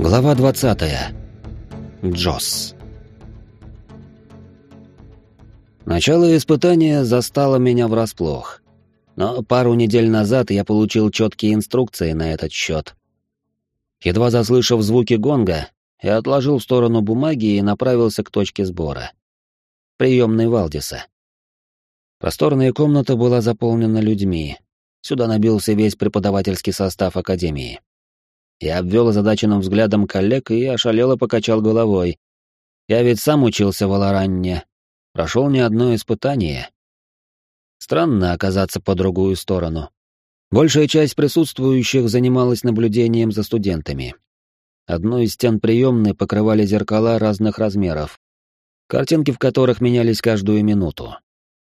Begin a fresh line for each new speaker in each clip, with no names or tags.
Глава 20. Джосс. Начало испытания застало меня врасплох. Но пару недель назад я получил четкие инструкции на этот счет. Едва заслышав звуки гонга, я отложил в сторону бумаги и направился к точке сбора. Приемной Валдиса. Просторная комната была заполнена людьми. Сюда набился весь преподавательский состав Академии. Я обвел озадаченным взглядом коллег и ошалело покачал головой. Я ведь сам учился в Аларанне. Прошел не одно испытание. Странно оказаться по другую сторону. Большая часть присутствующих занималась наблюдением за студентами. Одну из стен приемной покрывали зеркала разных размеров, картинки в которых менялись каждую минуту.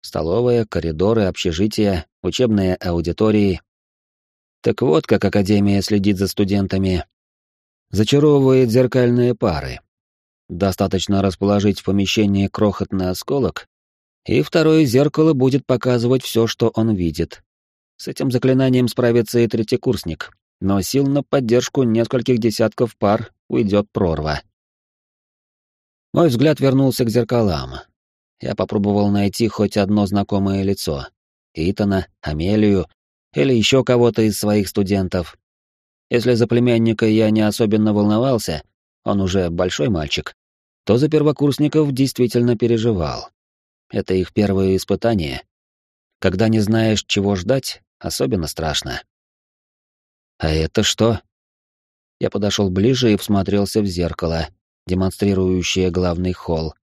Столовая, коридоры, общежития, учебные аудитории, так вот, как Академия следит за студентами. Зачаровывает зеркальные пары. Достаточно расположить в помещении крохотный осколок, и второе зеркало будет показывать все, что он видит. С этим заклинанием справится и третьекурсник, но сил на поддержку нескольких десятков пар уйдет прорва. Мой взгляд вернулся к зеркалам. Я попробовал найти хоть одно знакомое лицо. Итана, Амелию или еще кого-то из своих студентов. Если за племянника я не особенно волновался, он уже большой мальчик, то за первокурсников действительно переживал. Это их первое испытание. Когда не знаешь, чего ждать, особенно страшно. А это что? Я подошел ближе и всмотрелся в зеркало, демонстрирующее главный холл.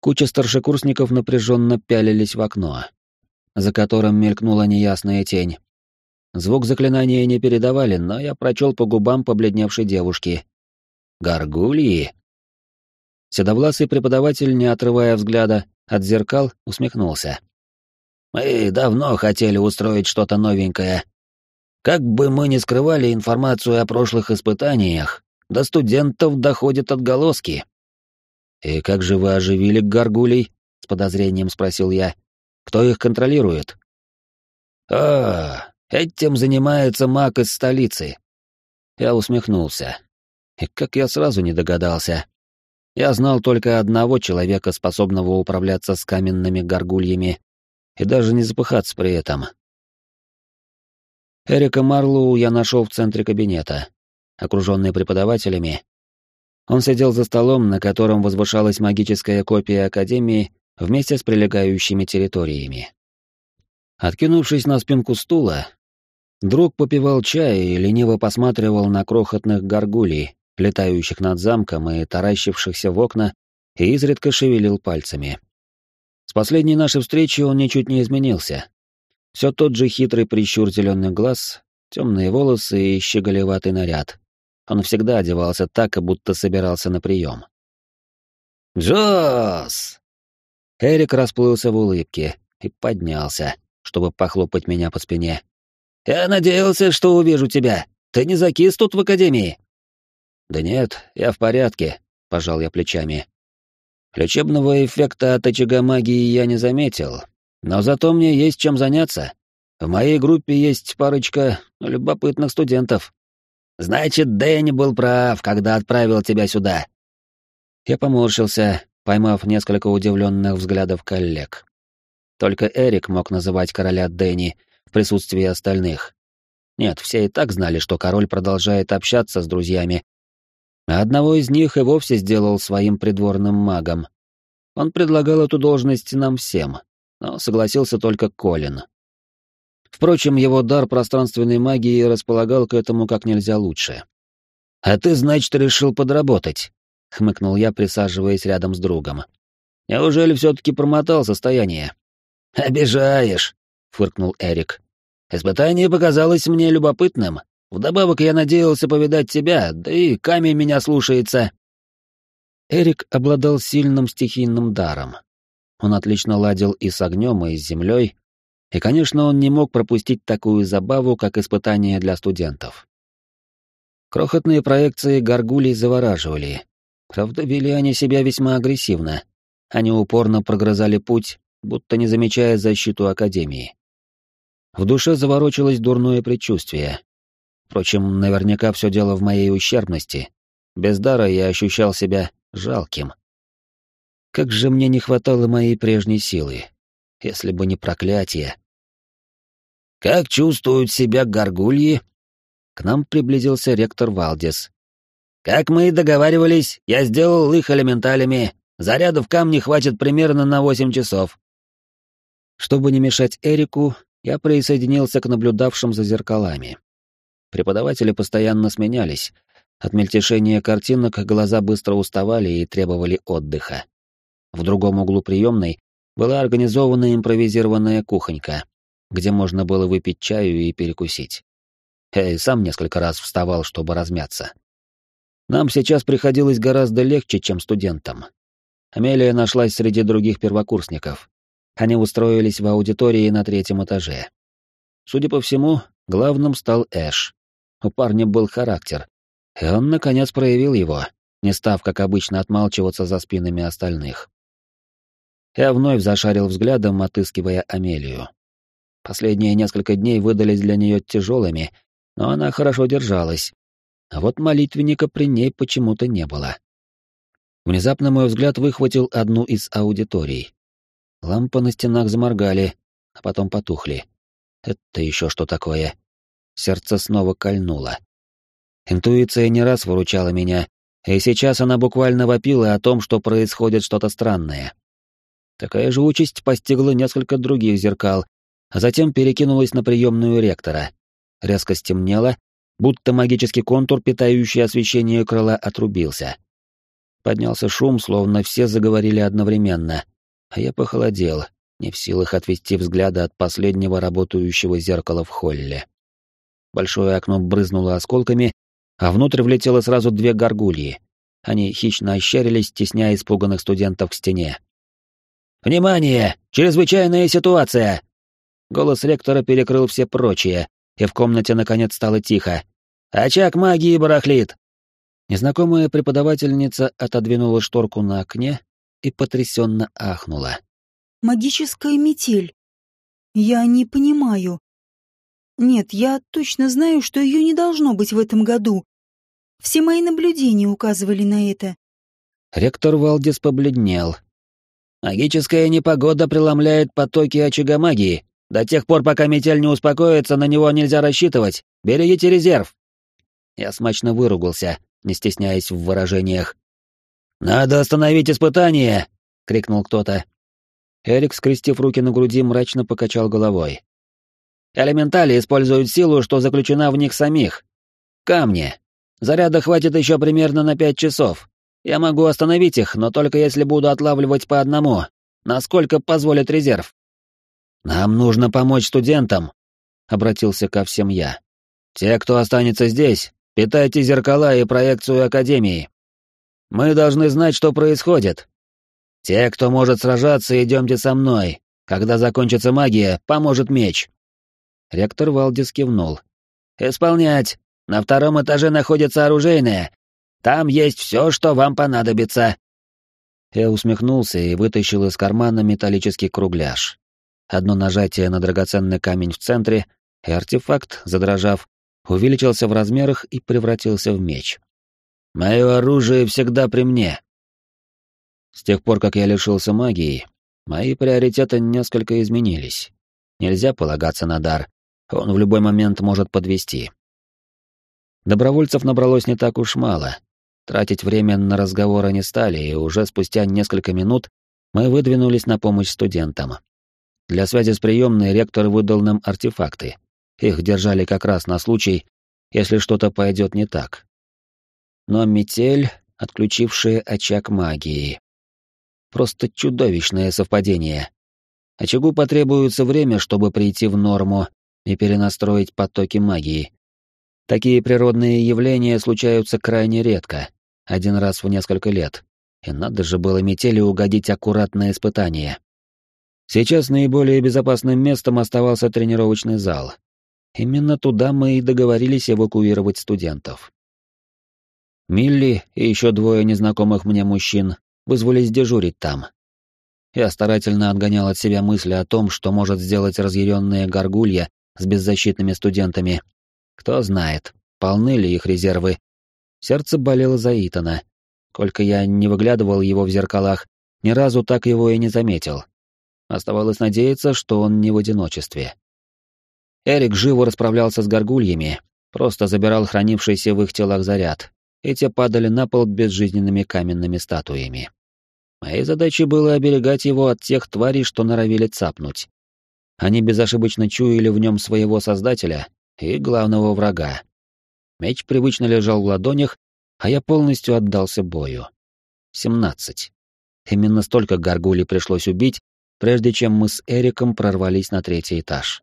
Куча старшекурсников напряженно пялились в окно за которым мелькнула неясная тень. Звук заклинания не передавали, но я прочел по губам побледневшей девушки. «Горгульи?» Седовласый преподаватель, не отрывая взгляда от зеркал, усмехнулся. «Мы давно хотели устроить что-то новенькое. Как бы мы ни скрывали информацию о прошлых испытаниях, до студентов доходят отголоски». «И как же вы оживили горгулей?» — с подозрением спросил я. Кто их контролирует? А, этим занимается маг из столицы. Я усмехнулся. И как я сразу не догадался. Я знал только одного человека, способного управляться с каменными горгульями, и даже не запыхаться при этом. Эрика Марлоу я нашел в центре кабинета, окруженный преподавателями. Он сидел за столом, на котором возвышалась магическая копия Академии вместе с прилегающими территориями. Откинувшись на спинку стула, друг попивал чай и лениво посматривал на крохотных горгулей, летающих над замком и таращившихся в окна, и изредка шевелил пальцами. С последней нашей встречи он ничуть не изменился. Все тот же хитрый прищур зеленых глаз, темные волосы и щеголеватый наряд. Он всегда одевался так, будто собирался на прием. «Джосс!» Эрик расплылся в улыбке и поднялся, чтобы похлопать меня по спине. «Я надеялся, что увижу тебя. Ты не закис тут в академии?» «Да нет, я в порядке», — пожал я плечами. Лечебного эффекта от очага магии я не заметил, но зато мне есть чем заняться. В моей группе есть парочка любопытных студентов. Значит, Дэнни был прав, когда отправил тебя сюда. Я поморщился, поймав несколько удивленных взглядов коллег. Только Эрик мог называть короля Дэнни в присутствии остальных. Нет, все и так знали, что король продолжает общаться с друзьями, а одного из них и вовсе сделал своим придворным магом. Он предлагал эту должность нам всем, но согласился только Колин. Впрочем, его дар пространственной магии располагал к этому как нельзя лучше. «А ты, значит, решил подработать?» — хмыкнул я, присаживаясь рядом с другом. «Неужели все-таки промотал состояние?» «Обижаешь», — фыркнул Эрик. «Испытание показалось мне любопытным. Вдобавок я надеялся повидать тебя, да и камень меня слушается». Эрик обладал сильным стихийным даром. Он отлично ладил и с огнем, и с землей, и, конечно, он не мог пропустить такую забаву, как испытание для студентов. Крохотные проекции горгулей завораживали, Правда, вели они себя весьма агрессивно. Они упорно прогрызали путь, будто не замечая защиту Академии. В душе заворочилось дурное предчувствие. Впрочем, наверняка все дело в моей ущербности. Без дара я ощущал себя жалким. Как же мне не хватало моей прежней силы. Если бы не проклятие. «Как чувствуют себя горгульи?» К нам приблизился ректор Валдис. «Как мы и договаривались, я сделал их элементалями. Зарядов камней хватит примерно на восемь часов». Чтобы не мешать Эрику, я присоединился к наблюдавшим за зеркалами. Преподаватели постоянно сменялись. От мельтешения картинок глаза быстро уставали и требовали отдыха. В другом углу приемной была организована импровизированная кухонька, где можно было выпить чаю и перекусить. Я и сам несколько раз вставал, чтобы размяться. Нам сейчас приходилось гораздо легче, чем студентам. Амелия нашлась среди других первокурсников. Они устроились в аудитории на третьем этаже. Судя по всему, главным стал Эш. У парня был характер, и он, наконец, проявил его, не став, как обычно, отмалчиваться за спинами остальных. Я вновь зашарил взглядом, отыскивая Амелию. Последние несколько дней выдались для нее тяжелыми, но она хорошо держалась. А вот молитвенника при ней почему-то не было. Внезапно мой взгляд выхватил одну из аудиторий. Лампы на стенах заморгали, а потом потухли. Это еще что такое? Сердце снова кольнуло. Интуиция не раз выручала меня, и сейчас она буквально вопила о том, что происходит что-то странное. Такая же участь постигла несколько других зеркал, а затем перекинулась на приемную ректора. Резко стемнело, будто магический контур, питающий освещение крыла, отрубился. Поднялся шум, словно все заговорили одновременно, а я похолодел, не в силах отвести взгляда от последнего работающего зеркала в холле. Большое окно брызнуло осколками, а внутрь влетело сразу две горгульи. Они хищно ощерились, тесняя испуганных студентов к стене. «Внимание! Чрезвычайная ситуация!» Голос ректора перекрыл все прочие, и в комнате наконец стало тихо. «Очаг магии барахлит!» Незнакомая преподавательница отодвинула шторку на окне и потрясенно ахнула.
«Магическая метель. Я не понимаю. Нет, я точно знаю, что ее не должно быть в этом году. Все мои наблюдения указывали на это».
Ректор Валдис побледнел. «Магическая непогода преломляет потоки очага магии. До тех пор, пока метель не успокоится, на него нельзя рассчитывать. Берегите резерв». Я смачно выругался, не стесняясь в выражениях. «Надо остановить испытание!» — крикнул кто-то. Эрик, скрестив руки на груди, мрачно покачал головой. «Элементали используют силу, что заключена в них самих. Камни. Заряда хватит еще примерно на пять часов. Я могу остановить их, но только если буду отлавливать по одному, насколько позволит резерв». «Нам нужно помочь студентам», — обратился ко всем я. «Те, кто останется здесь, питайте зеркала и проекцию Академии. Мы должны знать, что происходит. Те, кто может сражаться, идемте со мной. Когда закончится магия, поможет меч». Ректор Валдис кивнул. «Исполнять. На втором этаже находится оружейная. Там есть все, что вам понадобится». Я усмехнулся и вытащил из кармана металлический кругляш. Одно нажатие на драгоценный камень в центре, и артефакт, задрожав, увеличился в размерах и превратился в меч. Мое оружие всегда при мне. С тех пор, как я лишился магии, мои приоритеты несколько изменились. Нельзя полагаться на дар, он в любой момент может подвести. Добровольцев набралось не так уж мало. Тратить время на разговоры не стали, и уже спустя несколько минут мы выдвинулись на помощь студентам. Для связи с приемной ректор выдал нам артефакты. Их держали как раз на случай, если что-то пойдет не так но метель, отключившая очаг магии. Просто чудовищное совпадение. Очагу потребуется время, чтобы прийти в норму и перенастроить потоки магии. Такие природные явления случаются крайне редко, один раз в несколько лет. И надо же было метели угодить аккуратное испытание. Сейчас наиболее безопасным местом оставался тренировочный зал. Именно туда мы и договорились эвакуировать студентов. Милли и еще двое незнакомых мне мужчин вызвались дежурить там. Я старательно отгонял от себя мысли о том, что может сделать разъяренная горгулья с беззащитными студентами. Кто знает, полны ли их резервы. Сердце болело за Итана. Сколько я не выглядывал его в зеркалах, ни разу так его и не заметил. Оставалось надеяться, что он не в одиночестве. Эрик живо расправлялся с горгульями, просто забирал хранившийся в их телах заряд, и те падали на пол безжизненными каменными статуями. Моей задачей было оберегать его от тех тварей, что норовили цапнуть. Они безошибочно чуяли в нем своего создателя и главного врага. Меч привычно лежал в ладонях, а я полностью отдался бою. Семнадцать. Именно столько горгулей пришлось убить, прежде чем мы с Эриком прорвались на третий этаж.